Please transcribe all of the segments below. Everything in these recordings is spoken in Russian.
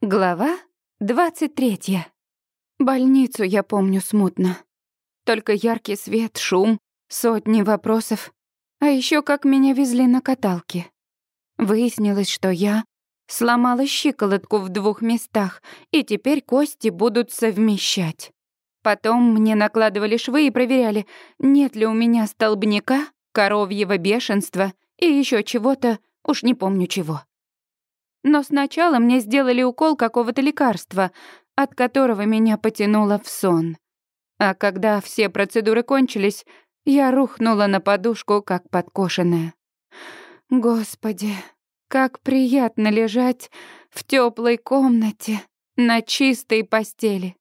Глава 23. Больницу я помню смутно. Только яркий свет, шум, сотни вопросов. А еще как меня везли на каталке. Выяснилось, что я сломала щиколотку в двух местах, и теперь кости будут совмещать. Потом мне накладывали швы и проверяли, нет ли у меня столбняка, коровьего бешенства и еще чего-то, уж не помню чего. Но сначала мне сделали укол какого-то лекарства, от которого меня потянуло в сон. А когда все процедуры кончились, я рухнула на подушку, как подкошенная. Господи, как приятно лежать в теплой комнате на чистой постели.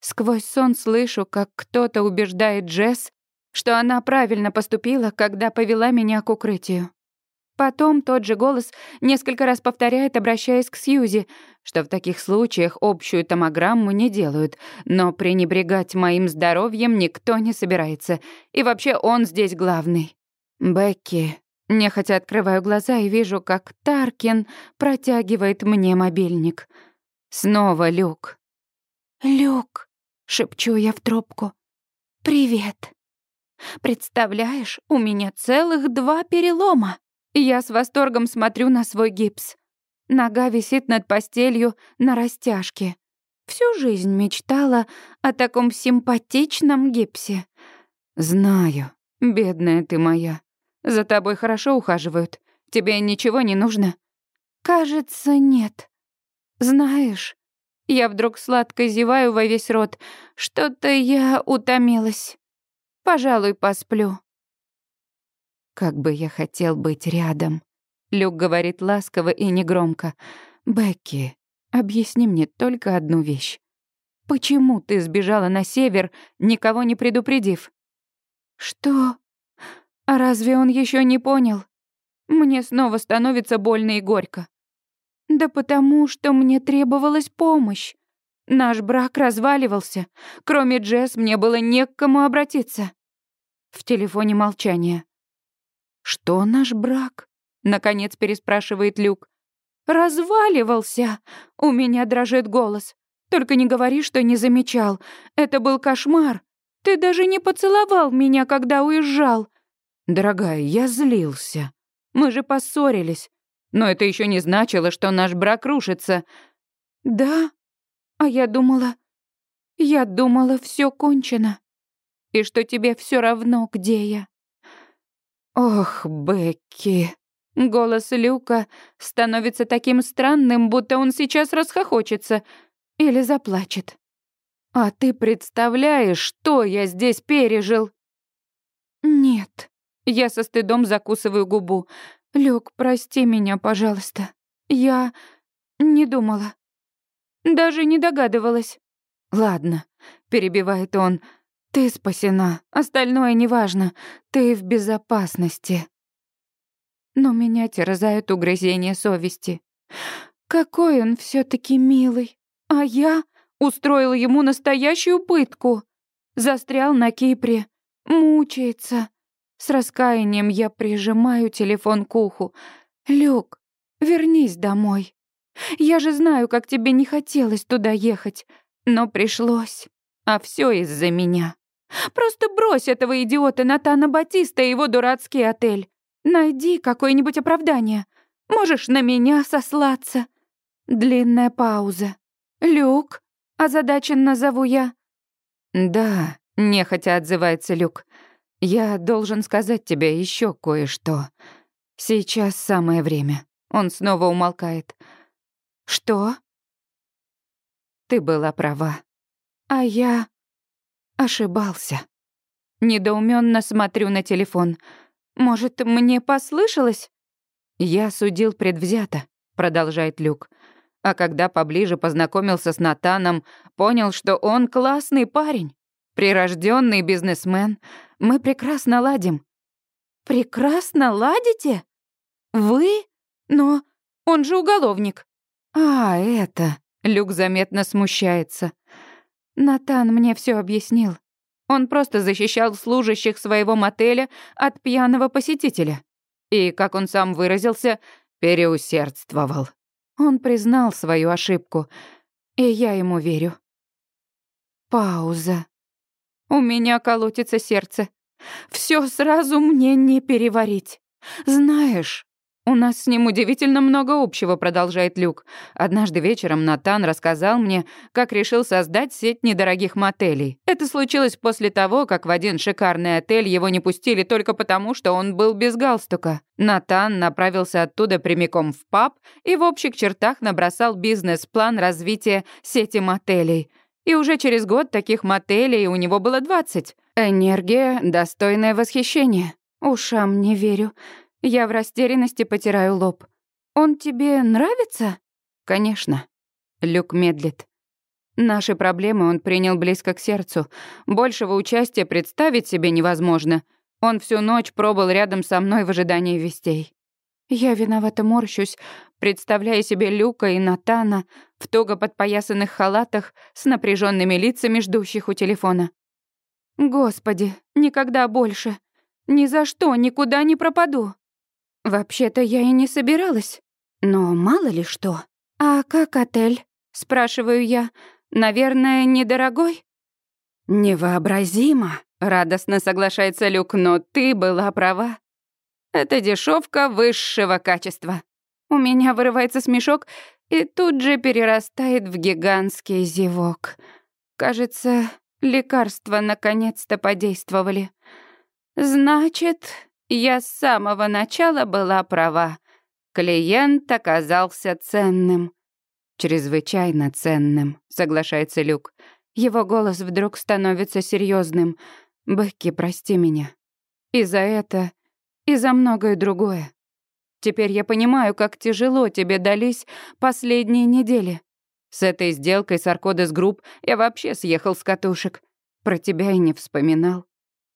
Сквозь сон слышу, как кто-то убеждает Джесс, что она правильно поступила, когда повела меня к укрытию. Потом тот же голос несколько раз повторяет, обращаясь к Сьюзи, что в таких случаях общую томограмму не делают, но пренебрегать моим здоровьем никто не собирается. И вообще он здесь главный. Бекки. Нехотя открываю глаза и вижу, как Таркин протягивает мне мобильник. Снова Люк. «Люк», — шепчу я в трубку. «Привет. Представляешь, у меня целых два перелома. Я с восторгом смотрю на свой гипс. Нога висит над постелью на растяжке. Всю жизнь мечтала о таком симпатичном гипсе. Знаю, бедная ты моя. За тобой хорошо ухаживают. Тебе ничего не нужно? Кажется, нет. Знаешь, я вдруг сладко зеваю во весь рот. Что-то я утомилась. Пожалуй, посплю. Как бы я хотел быть рядом. Люк говорит ласково и негромко. «Бекки, объясни мне только одну вещь. Почему ты сбежала на север, никого не предупредив?» «Что? А разве он еще не понял? Мне снова становится больно и горько. Да потому, что мне требовалась помощь. Наш брак разваливался. Кроме Джесс мне было не к кому обратиться. В телефоне молчание. «Что наш брак?» — наконец переспрашивает Люк. «Разваливался!» — у меня дрожит голос. «Только не говори, что не замечал. Это был кошмар. Ты даже не поцеловал меня, когда уезжал». «Дорогая, я злился. Мы же поссорились. Но это еще не значило, что наш брак рушится». «Да? А я думала... Я думала, все кончено. И что тебе все равно, где я. «Ох, Бекки!» Голос Люка становится таким странным, будто он сейчас расхохочется или заплачет. «А ты представляешь, что я здесь пережил?» «Нет». Я со стыдом закусываю губу. «Люк, прости меня, пожалуйста. Я не думала. Даже не догадывалась». «Ладно», — перебивает он, — ты спасена, остальное неважно. Ты в безопасности. Но меня терзает угрызение совести. Какой он все таки милый. А я устроила ему настоящую пытку. Застрял на Кипре. Мучается. С раскаянием я прижимаю телефон к уху. «Люк, вернись домой. Я же знаю, как тебе не хотелось туда ехать, но пришлось. А все из-за меня». Просто брось этого идиота Натана Батиста и его дурацкий отель. Найди какое-нибудь оправдание. Можешь на меня сослаться. Длинная пауза. Люк, озадаченно зову я. Да, нехотя отзывается Люк. Я должен сказать тебе еще кое-что. Сейчас самое время. Он снова умолкает. Что? Ты была права. А я... Ошибался. Недоуменно смотрю на телефон. Может, мне послышалось? Я судил предвзято, продолжает Люк. А когда поближе познакомился с Натаном, понял, что он классный парень, прирожденный бизнесмен. Мы прекрасно ладим. Прекрасно ладите? Вы? Но он же уголовник. А, это... Люк заметно смущается. Натан мне все объяснил. Он просто защищал служащих своего мотеля от пьяного посетителя. И, как он сам выразился, переусердствовал. Он признал свою ошибку, и я ему верю. Пауза. У меня колотится сердце. Все сразу мне не переварить. Знаешь, у нас с ним удивительно много общего, продолжает Люк. Однажды вечером Натан рассказал мне, как решил создать сеть недорогих мотелей. Это случилось после того, как в один шикарный отель его не пустили только потому, что он был без галстука. Натан направился оттуда прямиком в паб и в общих чертах набросал бизнес-план развития сети мотелей. И уже через год таких мотелей у него было 20. Энергия, достойное восхищение. Ушам не верю. Я в растерянности потираю лоб. «Он тебе нравится?» «Конечно». Люк медлит. Наши проблемы он принял близко к сердцу. Большего участия представить себе невозможно. Он всю ночь пробыл рядом со мной в ожидании вестей. Я виновато морщусь, представляя себе Люка и Натана в туго подпоясанных халатах с напряженными лицами ждущих у телефона. Господи, никогда больше. Ни за что никуда не пропаду. Вообще-то я и не собиралась. Но мало ли что. А как отель? Спрашиваю я. Наверное, недорогой? Невообразимо. Радостно соглашается Люк, но ты была права. Это дешевка высшего качества. У меня вырывается смешок и тут же перерастает в гигантский зевок. Кажется, лекарства наконец-то подействовали. Значит, я с самого начала была права. Клиент оказался ценным. Чрезвычайно ценным, соглашается Люк. Его голос вдруг становится серьезным. Бекки, прости меня. И за это, и за многое другое. Теперь я понимаю, как тяжело тебе дались последние недели. С этой сделкой с Аркодес Групп я вообще съехал с катушек. Про тебя и не вспоминал.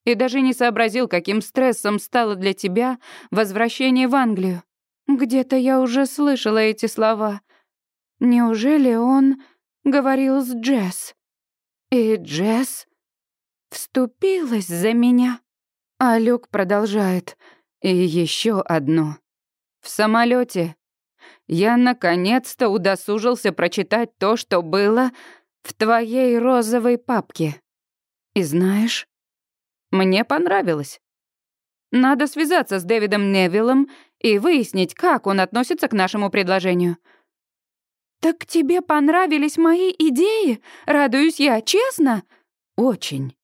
И даже не сообразил, каким стрессом стало для тебя возвращение в Англию. Где-то я уже слышала эти слова. Неужели он говорил с Джесс? И Джесс вступилась за меня? А Люк продолжает. И еще одно. В самолете я наконец-то удосужился прочитать то, что было в твоей розовой папке. И знаешь, мне понравилось. Надо связаться с Дэвидом Невиллом и выяснить, как он относится к нашему предложению. «Так тебе понравились мои идеи? Радуюсь я, честно?» «Очень.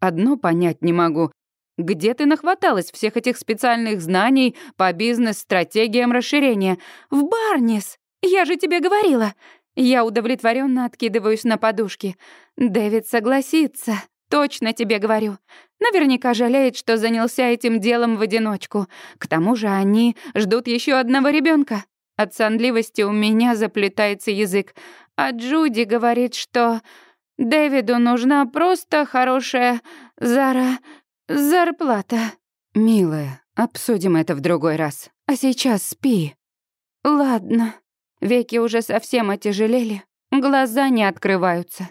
Одно понять не могу. Где ты нахваталась всех этих специальных знаний по бизнес-стратегиям расширения? В Барнис! Я же тебе говорила. Я удовлетворенно откидываюсь на подушки. Дэвид согласится. Точно тебе говорю. Наверняка жалеет, что занялся этим делом в одиночку. К тому же они ждут еще одного ребенка. От сонливости у меня заплетается язык. А Джуди говорит, что Дэвиду нужна просто хорошая Зара «Зарплата». «Милая, обсудим это в другой раз. А сейчас спи». «Ладно». Веки уже совсем отяжелели, глаза не открываются.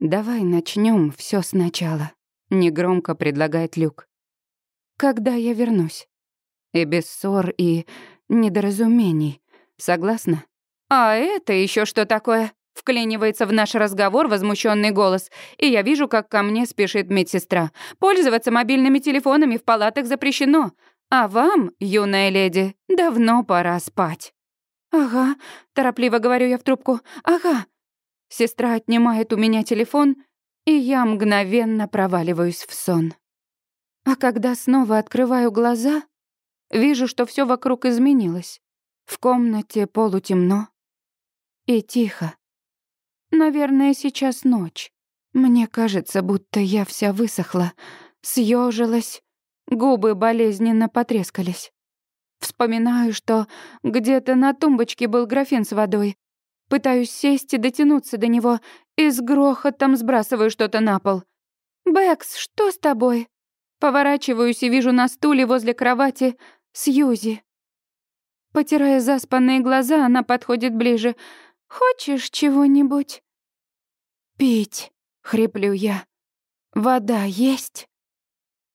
«Давай начнем все сначала», — негромко предлагает Люк. «Когда я вернусь?» И без ссор и недоразумений. Согласна? «А это еще что такое?» Вклинивается в наш разговор возмущенный голос, и я вижу, как ко мне спешит медсестра. Пользоваться мобильными телефонами в палатах запрещено, а вам, юная леди, давно пора спать. «Ага», — торопливо говорю я в трубку, «ага». Сестра отнимает у меня телефон, и я мгновенно проваливаюсь в сон. А когда снова открываю глаза, вижу, что все вокруг изменилось. В комнате полутемно и тихо. Наверное, сейчас ночь. Мне кажется, будто я вся высохла, съежилась, губы болезненно потрескались. Вспоминаю, что где-то на тумбочке был графин с водой. Пытаюсь сесть и дотянуться до него, и с грохотом сбрасываю что-то на пол. «Бэкс, что с тобой?» Поворачиваюсь и вижу на стуле возле кровати Сьюзи. Потирая заспанные глаза, она подходит ближе — Хочешь чего-нибудь?» «Пить», — хриплю я. «Вода есть?»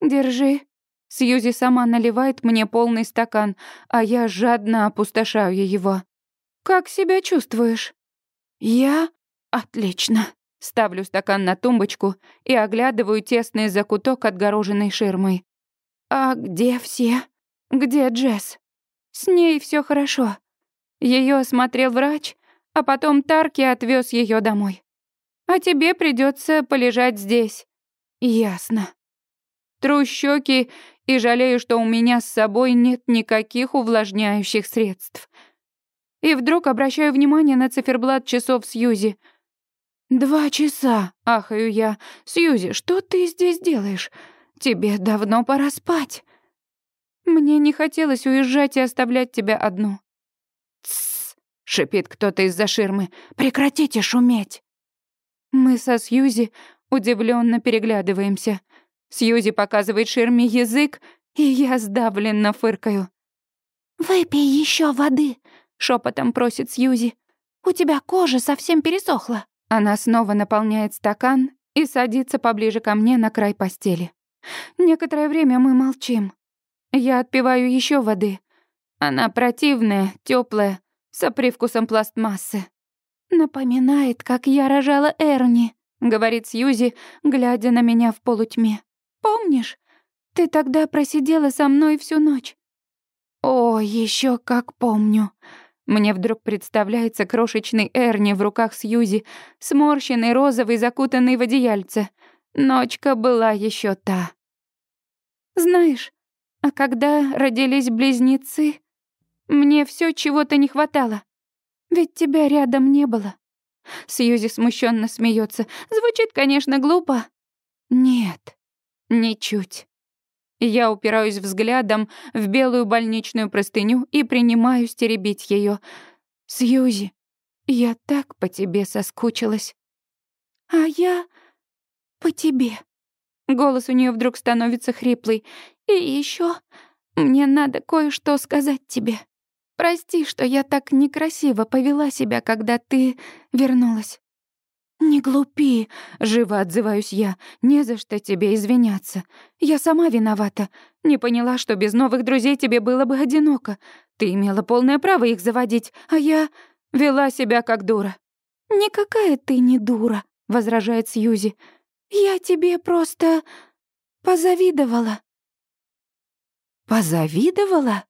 «Держи». Сьюзи сама наливает мне полный стакан, а я жадно опустошаю его. Как себя чувствуешь?» «Я? Отлично». Ставлю стакан на тумбочку и оглядываю тесный закуток, отгороженный ширмой. «А где все? Где Джесс?» «С ней все хорошо. Ее осмотрел врач, а потом Тарки отвез ее домой. А тебе придется полежать здесь». «Ясно». Тру щеки и жалею, что у меня с собой нет никаких увлажняющих средств. И вдруг обращаю внимание на циферблат часов Сьюзи. «Два часа», — ахаю я. «Сьюзи, что ты здесь делаешь? Тебе давно пора спать». Мне не хотелось уезжать и оставлять тебя одну. «Тссс», — шипит кто-то из-за ширмы. «Прекратите шуметь». Мы со Сьюзи удивленно переглядываемся. Сьюзи показывает ширме язык, и я сдавленно фыркаю. «Выпей еще воды», — шепотом просит Сьюзи. «У тебя кожа совсем пересохла». Она снова наполняет стакан и садится поближе ко мне на край постели. Некоторое время мы молчим. Я отпиваю еще воды. Она противная, теплая, со привкусом пластмассы. «Напоминает, как я рожала Эрни», — говорит Сьюзи, глядя на меня в полутьме. «Помнишь? Ты тогда просидела со мной всю ночь». «О, еще как помню». Мне вдруг представляется крошечный Эрни в руках Сьюзи, сморщенный, розовый, закутанный в одеяльце. Ночка была еще та. Знаешь, а когда родились близнецы, мне все чего-то не хватало. Ведь тебя рядом не было. Сьюзи смущенно смеется. Звучит, конечно, глупо. Нет, ничуть. Я упираюсь взглядом в белую больничную простыню и принимаюсь теребить ее. «Сьюзи, я так по тебе соскучилась». «А я по тебе». Голос у нее вдруг становится хриплый. «И еще мне надо кое-что сказать тебе. Прости, что я так некрасиво повела себя, когда ты вернулась. «Не глупи», — живо отзываюсь я. «Не за что тебе извиняться. Я сама виновата. Не поняла, что без новых друзей тебе было бы одиноко. Ты имела полное право их заводить, а я вела себя как дура». «Никакая ты не дура», — возражает Сьюзи. «Я тебе просто позавидовала». «Позавидовала?»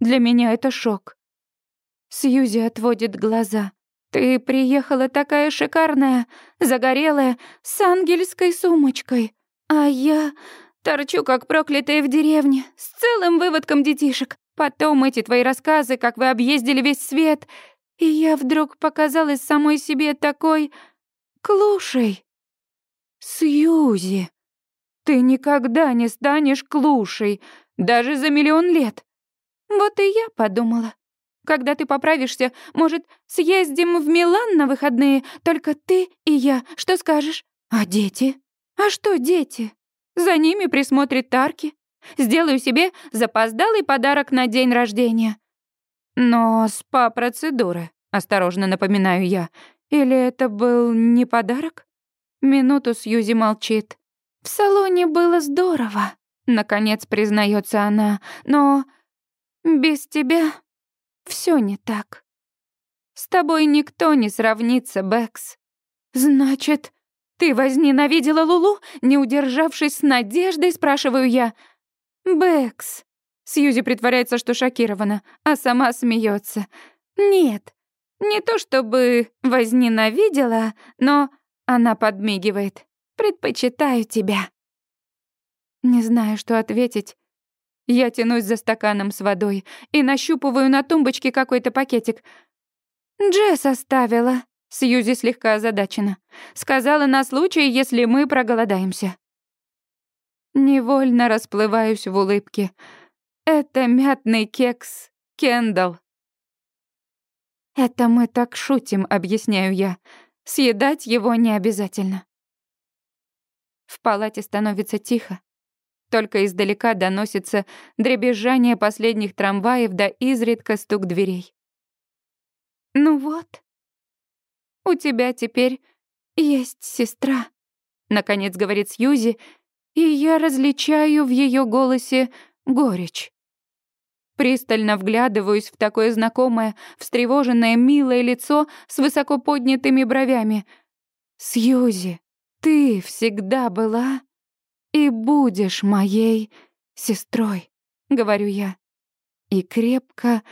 Для меня это шок. Сьюзи отводит глаза. «Ты приехала такая шикарная, загорелая, с ангельской сумочкой, а я торчу как проклятая в деревне, с целым выводком детишек. Потом эти твои рассказы, как вы объездили весь свет, и я вдруг показалась самой себе такой клушей. Сьюзи, ты никогда не станешь клушей, даже за миллион лет. Вот и я подумала. Когда ты поправишься, может, съездим в Милан на выходные, только ты и я. Что скажешь? А дети? А что дети? За ними присмотрит Тарки. Сделаю себе запоздалый подарок на день рождения. Но спа-процедуры, осторожно напоминаю я. Или это был не подарок? Минуту Сьюзи молчит. В салоне было здорово, наконец признается она, но без тебя все не так. С тобой никто не сравнится, Бэкс. Значит, ты возненавидела Лулу, не удержавшись с надеждой, спрашиваю я. Бэкс. Сьюзи притворяется, что шокирована, а сама смеется. Нет, не то чтобы возненавидела, но она подмигивает. Предпочитаю тебя. Не знаю, что ответить. Я тянусь за стаканом с водой и нащупываю на тумбочке какой-то пакетик. «Джесс оставила», — Сьюзи слегка озадачена. «Сказала на случай, если мы проголодаемся». Невольно расплываюсь в улыбке. Это мятный кекс Кендалл. «Это мы так шутим», — объясняю я. «Съедать его не обязательно». В палате становится тихо. Только издалека доносится дребезжание последних трамваев да изредка стук дверей. «Ну вот, у тебя теперь есть сестра», — наконец говорит Сьюзи, и я различаю в ее голосе горечь. Пристально вглядываюсь в такое знакомое, встревоженное, милое лицо с высоко поднятыми бровями. «Сьюзи, ты всегда была и будешь моей сестрой», — говорю я. И крепко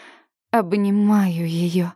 обнимаю ее.